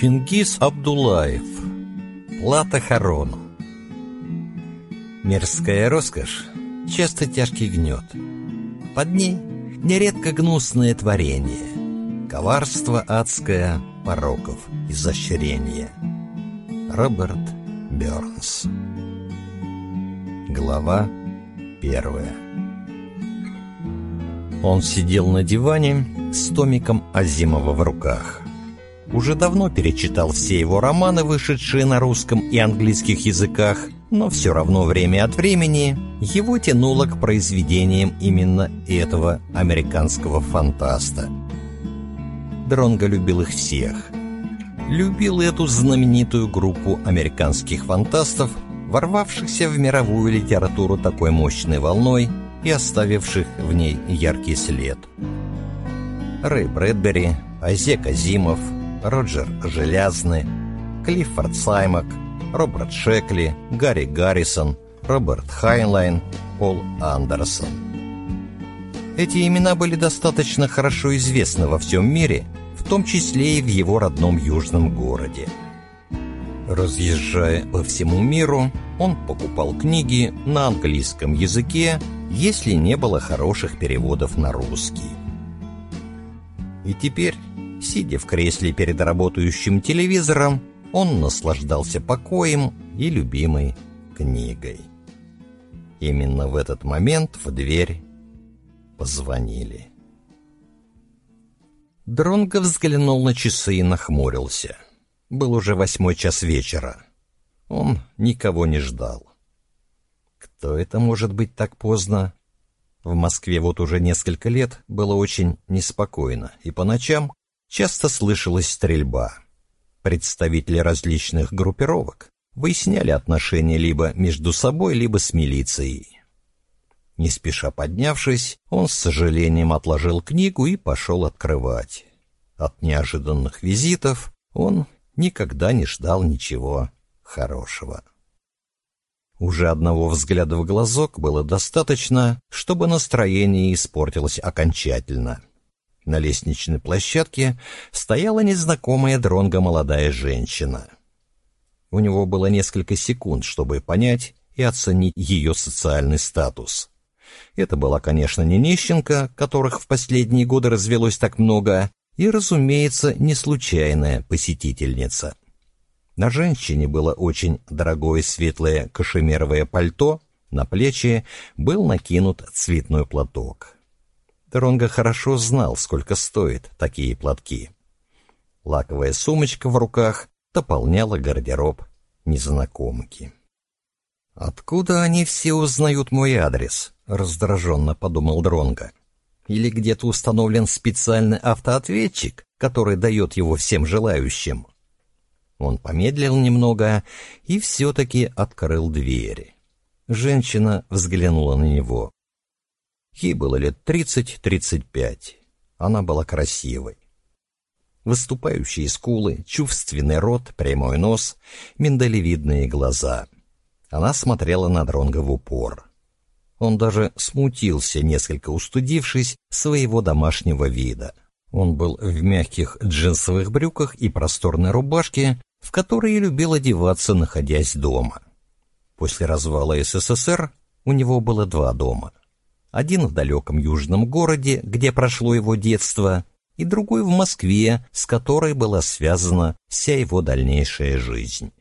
Чингис Абдулаев. Плата Харону. Мирская роскошь часто тяжкий гнет. Под ней нередко гнусное творение, коварство адское пороков, изощрение. Роберт Бернс. Глава первая. Он сидел на диване с томиком Азимова в руках. Уже давно перечитал все его романы, вышедшие на русском и английских языках, но все равно время от времени его тянуло к произведениям именно этого американского фантаста. Дронго любил их всех. Любил эту знаменитую группу американских фантастов, ворвавшихся в мировую литературу такой мощной волной и оставивших в ней яркий след. Рэй Брэдбери, Айзек Азимов – Роджер Желязный, Клиффорд Саймак, Роберт Шекли, Гарри Гаррисон, Роберт Хайнлайн, Пол Андерсон. Эти имена были достаточно хорошо известны во всем мире, в том числе и в его родном южном городе. Разъезжая по всему миру, он покупал книги на английском языке, если не было хороших переводов на русский. И теперь Сидя в кресле перед работающим телевизором, он наслаждался покоем и любимой книгой. Именно в этот момент в дверь позвонили. Дронго взглянул на часы и нахмурился. Был уже восьмой час вечера. Он никого не ждал. Кто это может быть так поздно? В Москве вот уже несколько лет было очень неспокойно, и по ночам часто слышалась стрельба. Представители различных группировок выясняли отношения либо между собой, либо с милицией. Не спеша поднявшись, он с сожалением отложил книгу и пошел открывать. От неожиданных визитов он никогда не ждал ничего хорошего. Уже одного взгляда в глазок было достаточно, чтобы настроение испортилось окончательно — на лестничной площадке стояла незнакомая дронго молодая женщина. У него было несколько секунд, чтобы понять и оценить ее социальный статус. Это была, конечно, не нищенка, которых в последние годы развелось так много, и, разумеется, не случайная посетительница. На женщине было очень дорогое светлое кашемировое пальто, на плечи был накинут цветной платок. Дронго хорошо знал, сколько стоят такие платки. Лаковая сумочка в руках дополняла гардероб незнакомки. «Откуда они все узнают мой адрес?» — раздраженно подумал Дронго. «Или где-то установлен специальный автоответчик, который дает его всем желающим?» Он помедлил немного и все-таки открыл двери. Женщина взглянула на него. Ей было лет 30-35. Она была красивой. Выступающие скулы, чувственный рот, прямой нос, миндалевидные глаза. Она смотрела на Дронга в упор. Он даже смутился, несколько устудившись своего домашнего вида. Он был в мягких джинсовых брюках и просторной рубашке, в которые любил одеваться, находясь дома. После развала СССР у него было два дома один в далеком южном городе, где прошло его детство, и другой в Москве, с которой была связана вся его дальнейшая жизнь.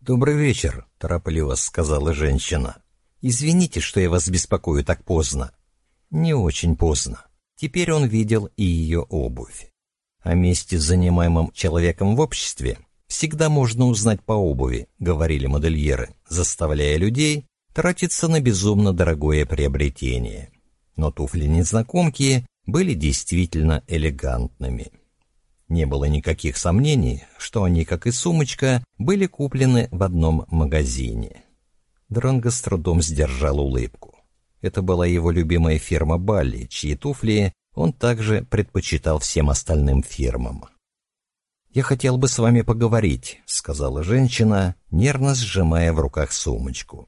«Добрый вечер», — торопливо сказала женщина. «Извините, что я вас беспокою так поздно». «Не очень поздно». Теперь он видел и ее обувь. О месте, занимаемом человеком в обществе, всегда можно узнать по обуви, говорили модельеры, заставляя людей тратиться на безумно дорогое приобретение. Но туфли незнакомки были действительно элегантными. Не было никаких сомнений, что они, как и сумочка, были куплены в одном магазине. Дронго с трудом сдержал улыбку. Это была его любимая фирма Балли, чьи туфли он также предпочитал всем остальным фирмам. «Я хотел бы с вами поговорить», — сказала женщина, нервно сжимая в руках сумочку.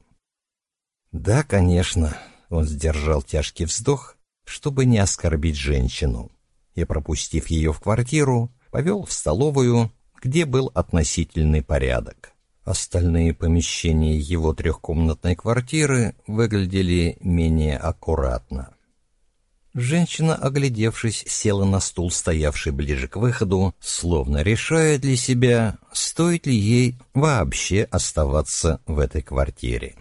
«Да, конечно», — он сдержал тяжкий вздох, чтобы не оскорбить женщину, и, пропустив ее в квартиру, повел в столовую, где был относительный порядок. Остальные помещения его трехкомнатной квартиры выглядели менее аккуратно. Женщина, оглядевшись, села на стул, стоявший ближе к выходу, словно решая для себя, стоит ли ей вообще оставаться в этой квартире.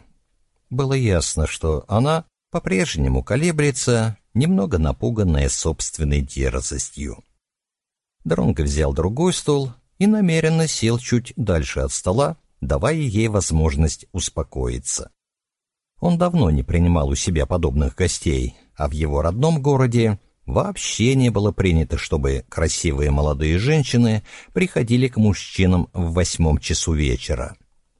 Было ясно, что она по-прежнему колеблется, немного напуганная собственной дерзостью. Дронго взял другой стул и намеренно сел чуть дальше от стола, давая ей возможность успокоиться. Он давно не принимал у себя подобных гостей, а в его родном городе вообще не было принято, чтобы красивые молодые женщины приходили к мужчинам в восьмом часу вечера.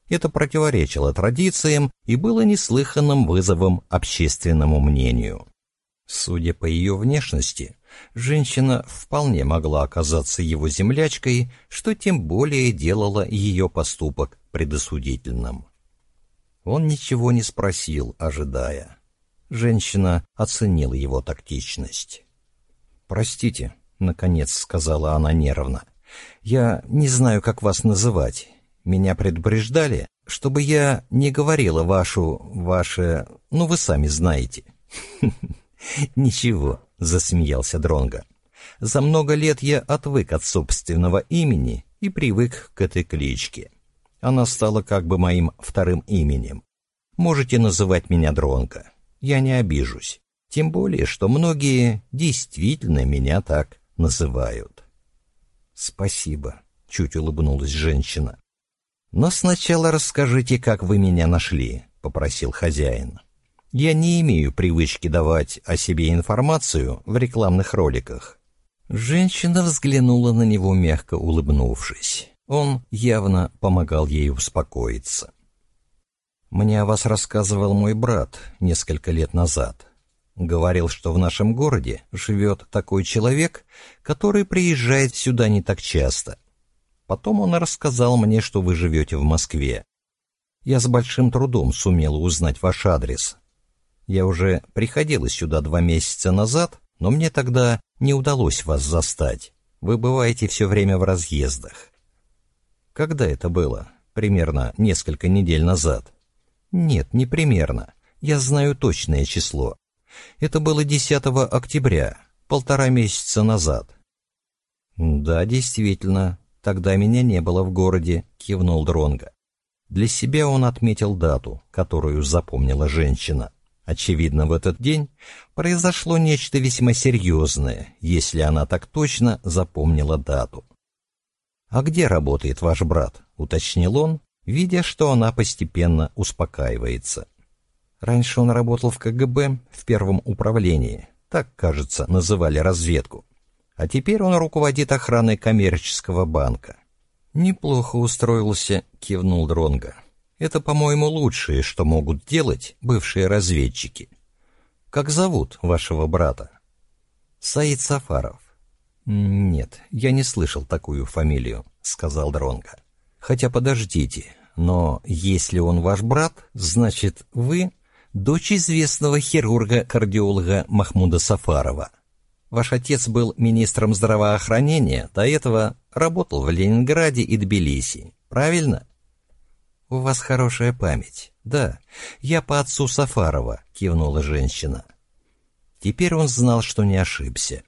Это противоречило традициям и было неслыханным вызовом общественному мнению. Судя по ее внешности, женщина вполне могла оказаться его землячкой, что тем более делало ее поступок предосудительным. Он ничего не спросил, ожидая. Женщина оценила его тактичность. «Простите», — наконец сказала она нервно, — «я не знаю, как вас называть. Меня предупреждали, чтобы я не говорила вашу... ваше... ну, вы сами знаете». «Ничего», — засмеялся Дронга. «За много лет я отвык от собственного имени и привык к этой кличке. Она стала как бы моим вторым именем. Можете называть меня Дронго. Я не обижусь. Тем более, что многие действительно меня так называют. Спасибо, чуть улыбнулась женщина. Но сначала расскажите, как вы меня нашли, попросил хозяин. Я не имею привычки давать о себе информацию в рекламных роликах. Женщина взглянула на него, мягко улыбнувшись. Он явно помогал ей успокоиться. «Мне о вас рассказывал мой брат несколько лет назад. Говорил, что в нашем городе живет такой человек, который приезжает сюда не так часто. Потом он рассказал мне, что вы живете в Москве. Я с большим трудом сумела узнать ваш адрес. Я уже приходила сюда два месяца назад, но мне тогда не удалось вас застать. Вы бываете все время в разъездах. Когда это было? Примерно несколько недель назад. Нет, не примерно. Я знаю точное число. Это было 10 октября, полтора месяца назад. Да, действительно, тогда меня не было в городе, кивнул Дронга. Для себя он отметил дату, которую запомнила женщина. Очевидно, в этот день произошло нечто весьма серьезное, если она так точно запомнила дату. «А где работает ваш брат?» — уточнил он, видя, что она постепенно успокаивается. Раньше он работал в КГБ в первом управлении, так, кажется, называли разведку. А теперь он руководит охраной коммерческого банка. «Неплохо устроился», — кивнул Дронга. «Это, по-моему, лучшее, что могут делать бывшие разведчики. Как зовут вашего брата?» «Саид Сафаров. «Нет, я не слышал такую фамилию», — сказал Дронга. «Хотя подождите, но если он ваш брат, значит, вы дочь известного хирурга-кардиолога Махмуда Сафарова. Ваш отец был министром здравоохранения, до этого работал в Ленинграде и Тбилиси, правильно?» «У вас хорошая память. Да, я по отцу Сафарова», — кивнула женщина. Теперь он знал, что не ошибся.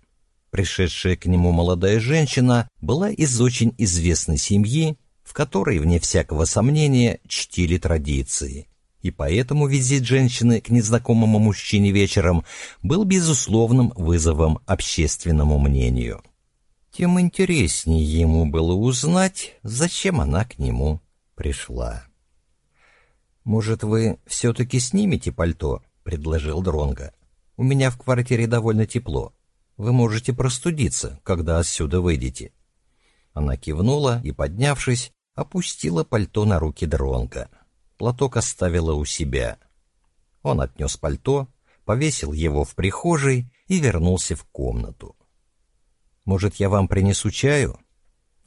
Пришедшая к нему молодая женщина была из очень известной семьи, в которой, вне всякого сомнения, чтили традиции. И поэтому визит женщины к незнакомому мужчине вечером был безусловным вызовом общественному мнению. Тем интереснее ему было узнать, зачем она к нему пришла. «Может, вы все-таки снимете пальто?» — предложил Дронга. «У меня в квартире довольно тепло». Вы можете простудиться, когда отсюда выйдете». Она кивнула и, поднявшись, опустила пальто на руки Дронга. Платок оставила у себя. Он отнес пальто, повесил его в прихожей и вернулся в комнату. «Может, я вам принесу чаю?»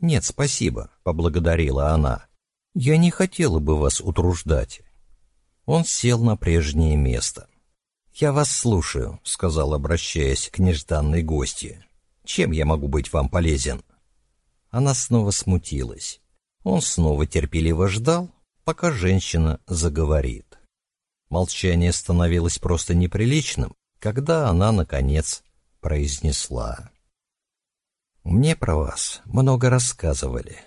«Нет, спасибо», — поблагодарила она. «Я не хотела бы вас утруждать». Он сел на прежнее место. «Я вас слушаю», — сказал, обращаясь к нежданной гости. «Чем я могу быть вам полезен?» Она снова смутилась. Он снова терпеливо ждал, пока женщина заговорит. Молчание становилось просто неприличным, когда она, наконец, произнесла. «Мне про вас много рассказывали.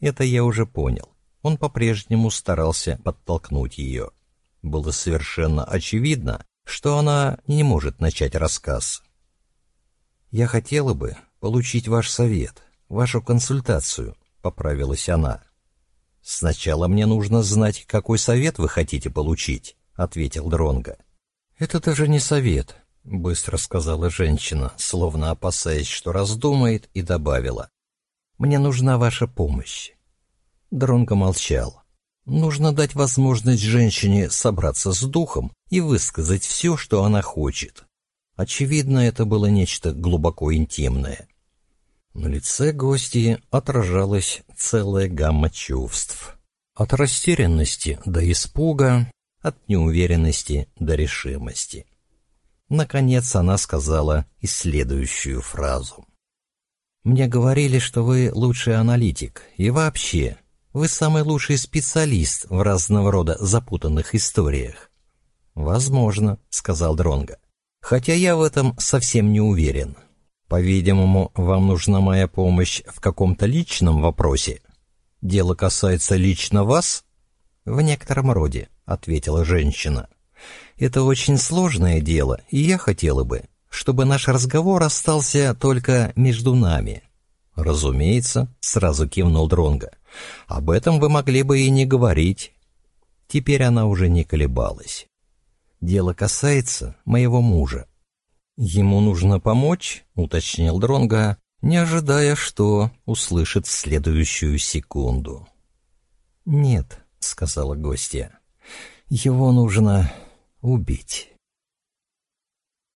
Это я уже понял. Он по-прежнему старался подтолкнуть ее. Было совершенно очевидно, что она не может начать рассказ. «Я хотела бы получить ваш совет, вашу консультацию», — поправилась она. «Сначала мне нужно знать, какой совет вы хотите получить», — ответил Дронга. «Это даже не совет», — быстро сказала женщина, словно опасаясь, что раздумает, и добавила. «Мне нужна ваша помощь». Дронго молчал. Нужно дать возможность женщине собраться с духом и высказать все, что она хочет. Очевидно, это было нечто глубоко интимное. На лице гости отражалась целая гамма чувств. От растерянности до испуга, от неуверенности до решимости. Наконец она сказала и следующую фразу. «Мне говорили, что вы лучший аналитик, и вообще, вы самый лучший специалист в разного рода запутанных историях. Возможно, сказал Дронга. Хотя я в этом совсем не уверен. По-видимому, вам нужна моя помощь в каком-то личном вопросе. Дело касается лично вас? В некотором роде, ответила женщина. Это очень сложное дело, и я хотела бы, чтобы наш разговор остался только между нами. Разумеется, сразу кивнул Дронга. Об этом вы могли бы и не говорить. Теперь она уже не колебалась. Дело касается моего мужа. Ему нужно помочь, уточнил Дронга, не ожидая, что услышит в следующую секунду. Нет, сказала гостья. Его нужно убить.